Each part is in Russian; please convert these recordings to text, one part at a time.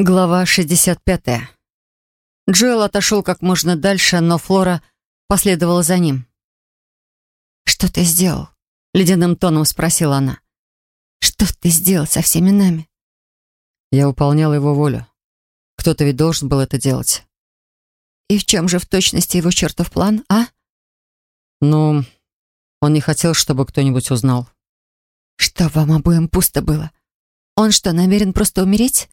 Глава 65. Джоэл отошел как можно дальше, но Флора последовала за ним. «Что ты сделал?» — ледяным тоном спросила она. «Что ты сделал со всеми нами?» Я выполнял его волю. Кто-то ведь должен был это делать. «И в чем же в точности его чертов план, а?» «Ну, он не хотел, чтобы кто-нибудь узнал». «Что вам обоим пусто было? Он что, намерен просто умереть?»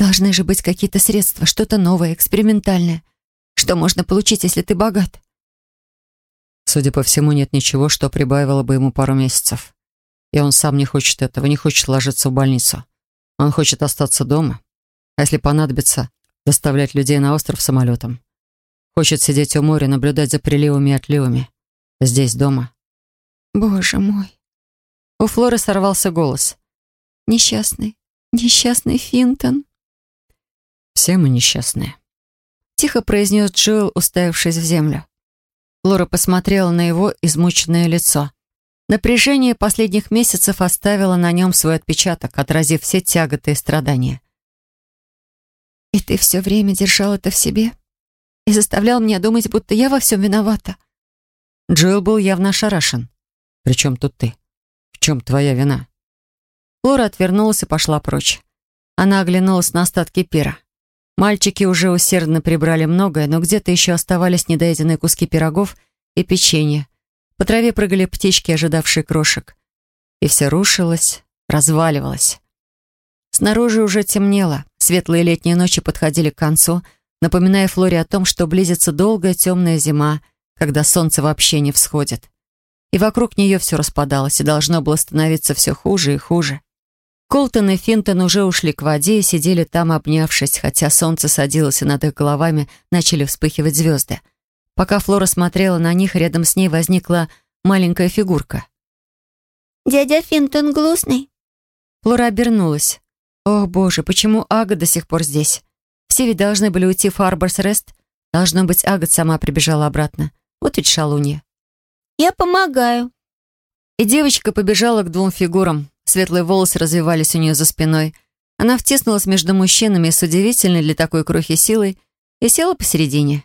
Должны же быть какие-то средства, что-то новое, экспериментальное. Что можно получить, если ты богат? Судя по всему, нет ничего, что прибавило бы ему пару месяцев. И он сам не хочет этого, не хочет ложиться в больницу. Он хочет остаться дома. А если понадобится, доставлять людей на остров самолетом. Хочет сидеть у моря, наблюдать за приливами и отливами. Здесь, дома. Боже мой. У Флоры сорвался голос. Несчастный, несчастный Финтон. Все мы несчастные. Тихо произнес Джоэл, уставившись в землю. Лора посмотрела на его измученное лицо. Напряжение последних месяцев оставило на нем свой отпечаток, отразив все тяготы и страдания. «И ты все время держал это в себе? И заставлял меня думать, будто я во всем виновата?» Джоэл был явно ошарашен. «При чем тут ты? В чем твоя вина?» Лора отвернулась и пошла прочь. Она оглянулась на остатки пира. Мальчики уже усердно прибрали многое, но где-то еще оставались недоеденные куски пирогов и печенья. По траве прыгали птички, ожидавшие крошек. И все рушилось, разваливалось. Снаружи уже темнело, светлые летние ночи подходили к концу, напоминая Флоре о том, что близится долгая темная зима, когда солнце вообще не всходит. И вокруг нее все распадалось, и должно было становиться все хуже и хуже. Колтон и Финтон уже ушли к воде и сидели там, обнявшись, хотя солнце садилось, и над их головами начали вспыхивать звезды. Пока Флора смотрела на них, рядом с ней возникла маленькая фигурка. «Дядя Финтон грустный?» Флора обернулась. «Ох, боже, почему Ага до сих пор здесь? Все ведь должны были уйти в Харборс Рест. Должно быть, Агат сама прибежала обратно. Вот ведь шалунья». «Я помогаю». И девочка побежала к двум фигурам, Светлые волосы развивались у нее за спиной. Она втиснулась между мужчинами с удивительной для такой крохи силой и села посередине.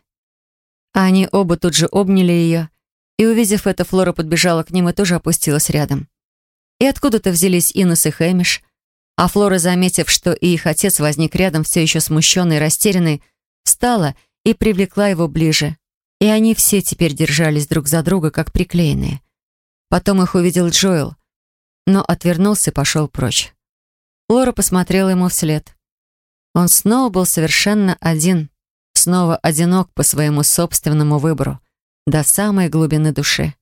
А они оба тут же обняли ее, и, увидев это, Флора подбежала к ним и тоже опустилась рядом. И откуда-то взялись Инес и Хэмиш, а Флора, заметив, что и их отец возник рядом, все еще смущенный и растерянный, встала и привлекла его ближе. И они все теперь держались друг за друга, как приклеенные. Потом их увидел Джоэл — но отвернулся и пошел прочь. Лора посмотрела ему вслед. Он снова был совершенно один, снова одинок по своему собственному выбору, до самой глубины души.